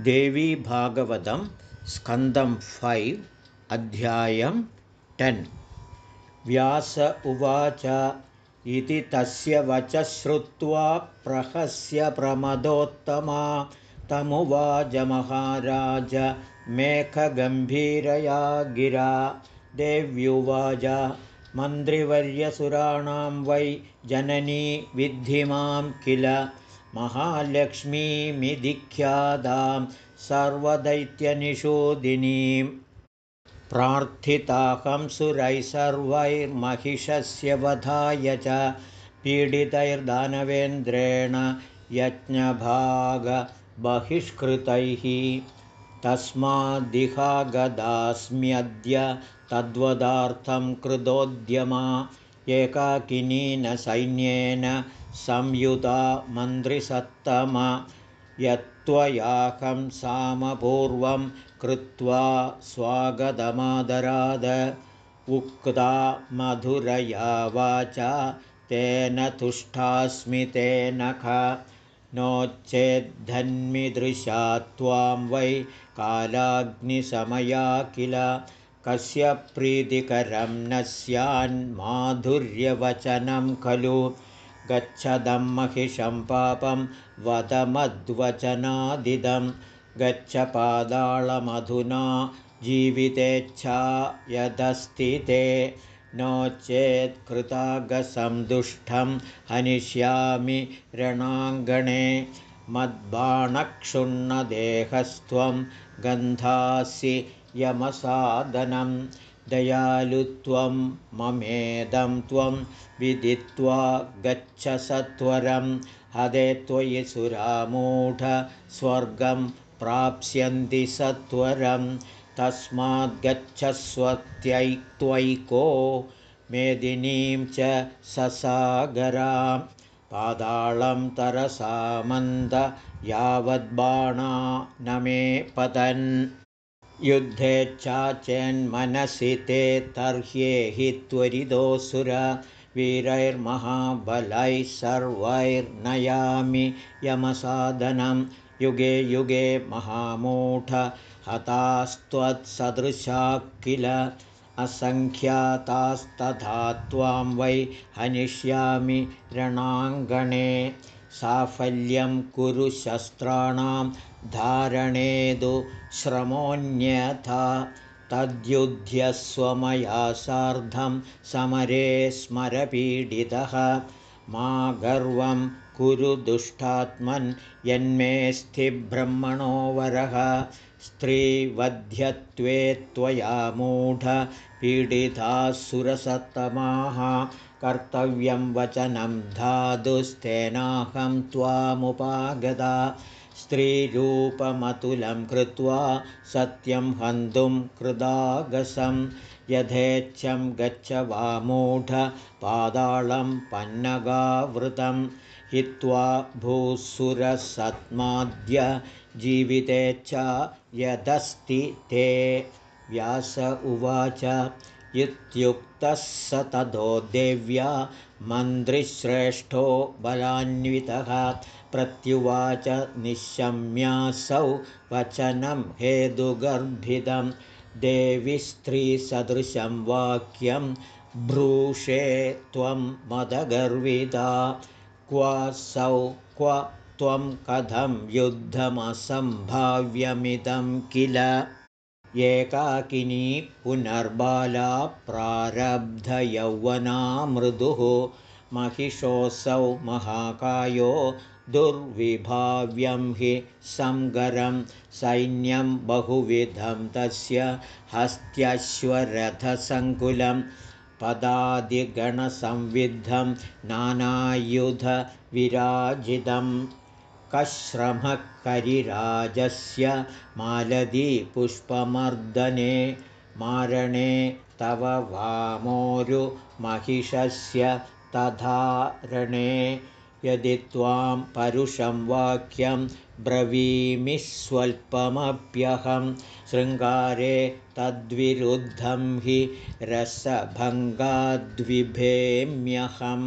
देवीभागवतं स्कन्दं फैव् अध्यायं टेन्। व्यास उवाच इति तस्य वच श्रुत्वा प्रहस्य प्रमदोत्तमा। तमुवाच मेघगम्भीरया गिरा। देव्युवाच मन्त्रिवर्यसुराणां वै जननी विद्धि मां किल महालक्ष्मीमिधिख्यादां सुरैः सर्वैर्महिषस्य वधाय च पीडितैर्दानवेन्द्रेण यज्ञभागबहिष्कृतैः। तस्माद्दिहागदास्म्यद्य तद्वदार्थं कृतोद्यमा एकाकिनीनसैन्येन संयुता मन्त्रिसत्तम यत्त्वयाकं सामपूर्वं कृत्वा स्वागतमादराद। उक्ता मधुरया वाचा तेन तुष्टास्मि तेन ख। नो चेद्धन्मिदृशा त्वां वै कालाग्निसमया किल कस्य प्रीतिकरं न स्यान्माधुर्यवचनं खलु। गच्छदं महिषं पापं वदमद्वचनादिदं। गच्छ पादाळमधुना जीवितेच्छा यदस्ति ते नो चेत्कृतागसन्दुष्टं हनिष्यामि रणाङ्गणे। मद्बाणक्षुण्णदेहस्त्वं गन्धासि यमसादनं दयालुत्वं ममेदं त्वं विदित्वा गच्छ सत्वरं हदे त्वयि सुरामूढ स्वर्गं प्राप्स्यन्ति सत्वरं तस्माद्गच्छस्वत्यैत्वैको मेदिनीं च ससागरां पादाळं तरसामन्द यावद्बाणा न मे पतन् युद्धेच्छा चेन्मनसि ते तर्ह्येहि त्वरिदोऽसुर वीरैर्महाबलैः सर्वैर्नयामि यमसाधनं। युगे युगे महामूढ हतास्त्वत्सदृशा किल? असङ्ख्यातास्तथा त्वां वै हनिष्यामि रणाङ्गणे साफल्यं कुरु शस्त्राणां धारणेदु श्रमोऽन्यथा। तद्युध्यस्वमया सार्धं समरे स्मरपीडितः। मा गर्वं कुरु दुष्टात्मन् यन्मेऽस्थिब्रह्मणो वरः। स्त्रीवध्यत्वे त्वया मूढ पीडिताः सुरसत्तमाः कर्तव्यं वचनं धातुस्तेनाहं त्वामुपागता। स्त्रीरूपमतुलं कृत्वा सत्यं हन्तुं कृदागसं। यथेच्छं गच्छ वा मूढ पादाळं पन्नगावृतं। हित्वा भूसुरसत्माद्य जीवितेच्छा यदस्ति ते व्यास उवाच इत्युक्तः स ततो देव्या मन्त्रिश्रेष्ठो बलान्वितः। प्रत्युवाच निशम्यासौ वचनं हेतुगर्भितं। देवि स्त्रीसदृशं वाक्यं भ्रूषे त्वं मदगर्विता। क्वासौ क्व त्वं कथं युद्धमसम्भाव्यमिदं किल एकाकिनी पुनर्बाला प्रारब्धयौवना मृदुः महिषोऽसौ महाकायो दुर्विभाव्यं हि संगरं सैन्यं बहुविधं तस्य हस्त्यश्वरथसङ्कुलं पदादिगणसंविद्धं नानायुधविराजितम् कश्रमः करिराजस्य मालदीपुष्पमर्दने मारणे तव वामोरुमहिषस्य तथारणे यदि त्वां परुषं वाक्यं ब्रवीमि स्वल्पमप्यहं शृङ्गारे तद्विरुद्धं हि रसभङ्गाद्विभेम्यहं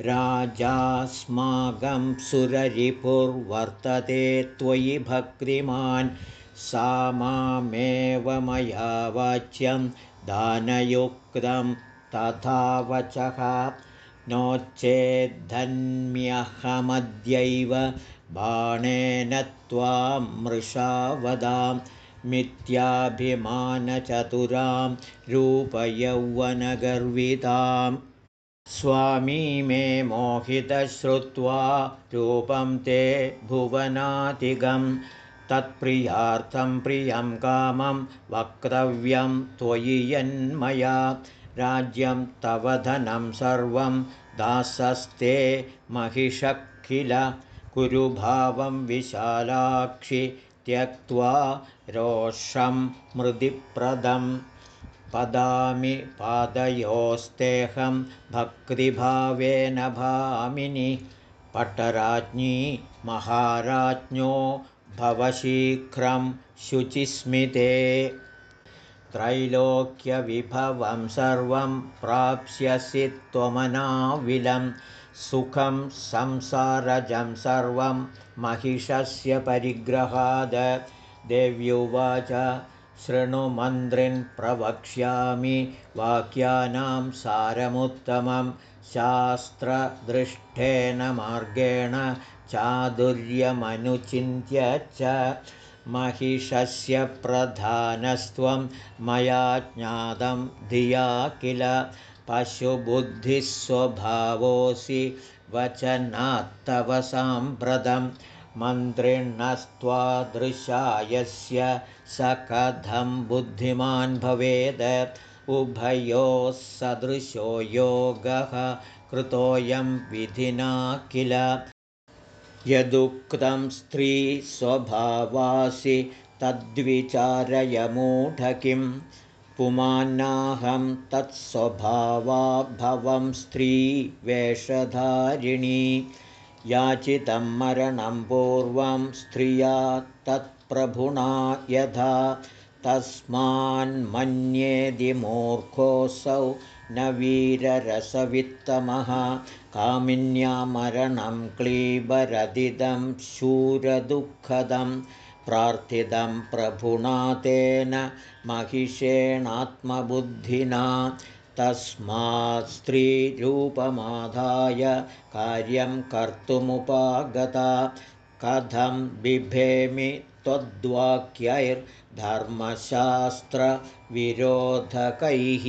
राजास्माकं सुररिपुर्वर्तते त्वयि भक्तिमान्। सा मामेव मया वाच्यं दानयुक्तं तथा वचः नो चेद्धन्म्यहमद्यैव बाणेन त्वां मृषा वदां। मिथ्याभिमानचतुरां रूपयौवनगर्विताम् स्वामी मे मोहितश्रुत्वा रूपं ते भुवनातिगं तत्प्रियार्थं प्रियं कामं वक्तव्यं त्वयि यन्मया। राज्यं तव धनं सर्वं दासस्ते महिषक्खिल कुरुभावं विशालाक्षि त्यक्त्वा रोषं मृदिप्रदं पदामि पादयोस्तेऽहं भक्तिभावेन भामिनि। पटराज्ञी महाराज्ञो भवशीघ्रं शुचिस्मिते त्रैलोक्यविभवं सर्वं प्राप्स्यसि त्वमनाविलं। सुखं संसारजं सर्वं महिषस्य परिग्रहाद। देव्युवाच शृणुमन्त्रिन् प्रवक्ष्यामि वाक्यानां सारमुत्तमं। शास्त्रदृष्टेन मार्गेण चादुर्यमनुचिन्त्य च महिषस्य प्रधानस्त्वं मया ज्ञातं धिया किल। पशुबुद्धिस्वभावोऽसि वचनात्तव साम्प्रतं मन्त्रिणस्त्वादृशायस्य स कथं बुद्धिमान् भवेद। उभयोः सदृशो योगः कृतोऽयं विधिना किल। यदुक्तं स्त्रीस्वभावासि तद्विचारयमूढ किं पुमान्नाहं तत्स्वभावाभवं स्त्रीवेषधारिणी याचितं मरणं पूर्वं स्त्रिया तत्प्रभुणा यथा तस्मान्मन्येदिमूर्खोऽसौ न वीररसवित्तमः कामिन्या मरणं क्लीबरदिदं शूरदुःखदं प्रार्थितं प्रभुणा तेन महिषेणात्मबुद्धिना तस्मात् स्त्रीरूपमाधाय कार्यं कर्तुमुपागता। कथं बिभेमि त्वद्वाक्यैर्धर्मशास्त्रविरोधकैः।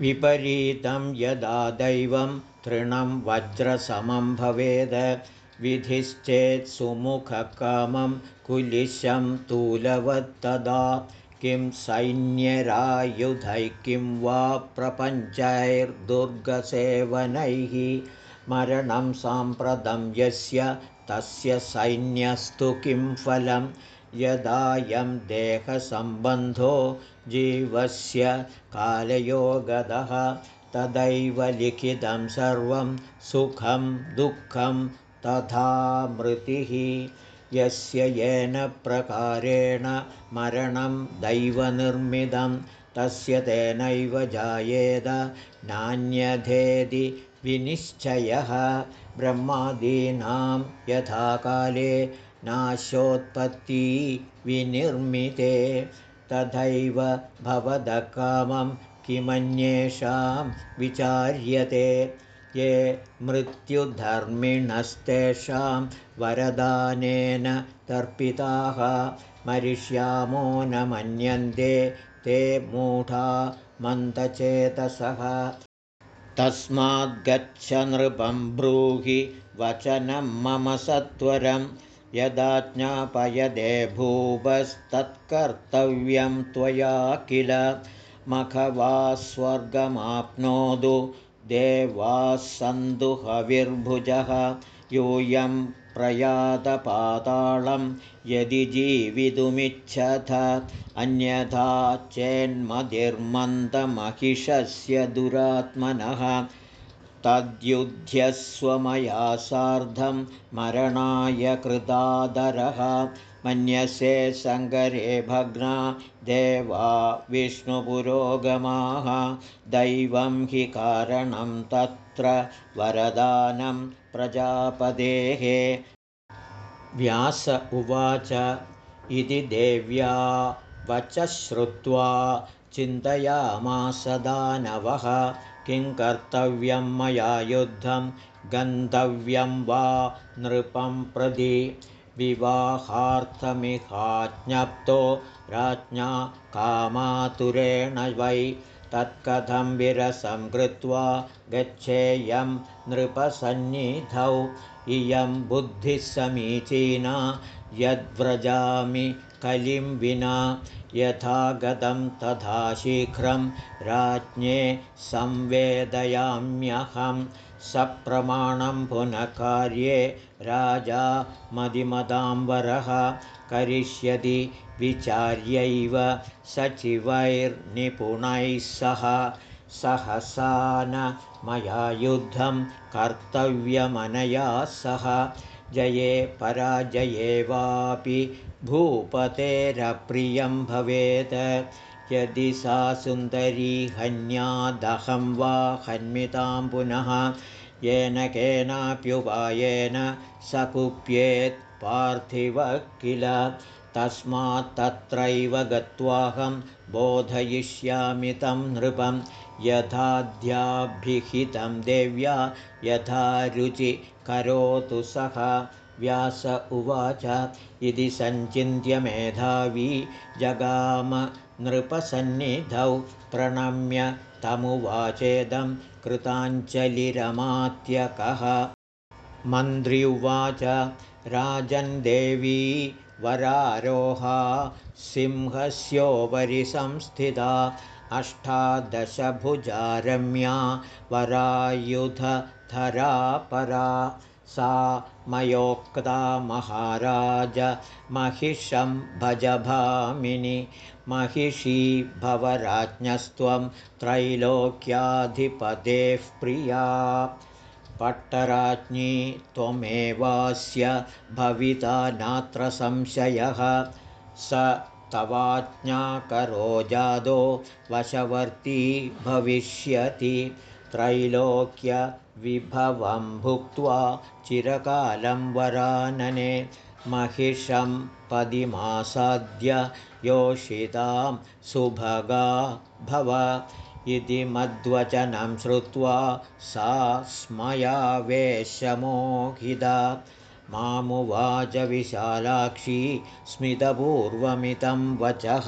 विपरीतं यदा दैवं तृणं वज्रसमं भवेद विधिश्चेत् सुमुखकामं कुलिशं तूलवत्तदा किं सैन्यरायुधैः किं वा प्रपञ्चैर्दुर्गसेवनैः मरणं साम्प्रतं यस्य तस्य सैन्यस्तु किं फलं? यदायं देहसम्बन्धो जीवस्य कालयोगदः तदैव लिखितं सर्वं सुखं दुःखं तथा मृतिः यस्य येन प्रकारेण मरणं दैवनिर्मितं तस्य तेनैव जायेद नान्यधेदि विनिश्चयः। ब्रह्मादीनां यथाकाले नाशोत्पत्ती विनिर्मिते तथैव भवदकामं किमन्येषां विचार्यते ये मृत्युधर्मिणस्तेषां वरदानेन तर्पिताः मरिष्यामो न मन्यन्ते ते मूढा मन्दचेतसः। तस्माद्गच्छ नृपं ब्रूहि वचनं मम सत्वरं यदा ज्ञापयदे भूपस्तत्कर्तव्यं त्वया किल मखवा स्वर्गमाप्नोतु देवाः सन्दुहविर्भुजः यूयं प्रयातपातालं यदि जीवितुमिच्छथ अन्यथा चेन्मदिर्मन्दमहिषस्य दुरात्मनः। तद्युध्यस्वमया सार्धं मरणाय कृतादरः मन्यसे सङ्गरे भग्ना देवा विष्णुपुरोगमाः। दैवं हि कारणं तत्र वरदानं प्रजापदेः व्यास उवाच इति देव्या वच श्रुत्वा चिन्तयामास दानवः। किं कर्तव्यं मया युद्धं गन्तव्यं वा नृपं प्रति विवाहार्थमिहाज्ञप्तो राज्ञा कामातुरेण वै तत्कथं विरसं कृत्वा गच्छेयं नृपसन्निधौ। इयं बुद्धिः समीचीना यद्व्रजामि कलिं विना यथा गतं तथा शीघ्रं राज्ञे संवेदयाम्यहं सप्रमाणं पुनः कार्ये राजा मदिमदाम्बरः करिष्यति विचार्यैव सचिवैर्निपुणैः सह। सहसा न मया युद्धं कर्तव्यमनया सह। जये पराजये वापि भूपतेरप्रियं भवेत् यदि सा सुन्दरी हन्यादहं वा हन्मितां पुनः येन केनाप्युपायेन स कुप्येत् पार्थिवः किल? तस्मात् तत्रैव गत्वाहं बोधयिष्यामि तं नृपं। यथाध्याभिहितं देव्या यथा रुचि करोतु सः। व्यास उवाच इति सञ्चिन्त्य मेधावी जगाम नृपसन्निधौ प्रणम्य तमुवाचेदं कृताञ्जलिरमात्यकः। मन्त्रि उवाच राजन्देवी वरारोहा सिंहस्योपरि संस्थिता अष्टादशभुजारम्या वरायुधरा परा सा मयोक्ता महाराज महिषं भजभामिनि महिषी भवराज्ञस्त्वं त्रैलोक्याधिपतेः प्रिया। पट्टराज्ञी त्वमेवास्य भविता नात्र संशयः। स तवाज्ञाकरो जादो वशवर्ती भविष्यति त्रैलोक्यविभवं भुक्त्वा चिरकालं वरानने महिषं पदिमासाद्य योषितां सुभगा भव इति मद्वचनं श्रुत्वा सा स्मयावेशमोहिता। मामुवाच विशालाक्षी स्मितपूर्वमितं वचः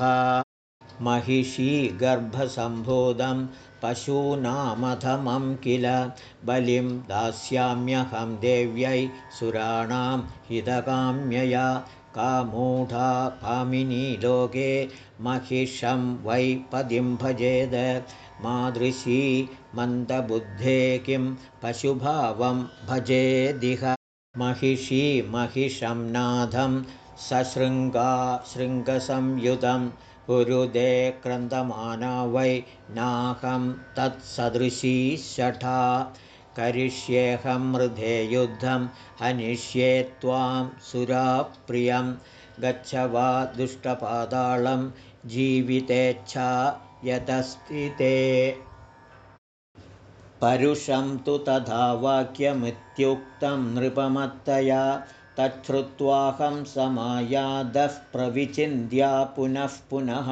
महिषी गर्भसम्भोदं पशूनामधमं किल? बलिं दास्याम्यहं देव्यै सुराणां हितकाम्यया कामूढा कामिनी लोके महिषं वै पदिं भजेद। मादृशी मन्दबुद्धे किं पशुभावं भजेदिह? महिषी महिषं नाथं सशृङ्गा शृङ्गसंयुतं पुरुदे क्रन्दमाना वै नाहं तत्सदृशी शठा। करिष्येऽहं मृधे युद्धं हनिष्ये त्वां सुराप्रियं गच्छ वा दुष्टपातालं जीवितेच्छा यतस्ति ते परुषं तु तथा वाक्यमित्युक्तं नृपमत्तया तच्छ्रुत्वाहं समायादः प्रविचिन्त्या पुनः पुनः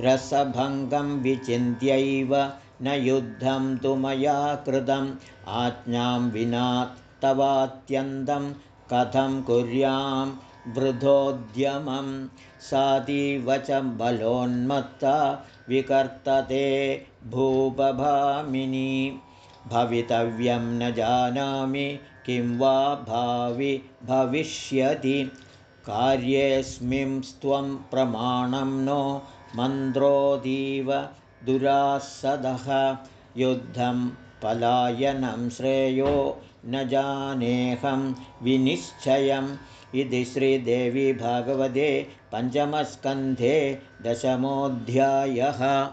रसभङ्गं विचिन्त्यैव न युद्धं तु मया कृतम्। आज्ञां विना तवात्यन्तं कथं कुर्यां वृथोद्यमं सातीव च बलोन्मत्ता विकर्तते भूपभामिनी भवितव्यं न जानामि किं वा भावि भविष्यति। कार्येऽस्मिंस्त्वं प्रमाणं नो मन्द्रोदीव दुरासदः। युद्धं पलायनं श्रेयो न जानेऽहं विनिश्चयम्। इति श्रीदेवी भागवते पञ्चमस्कन्धे दशमोऽध्यायः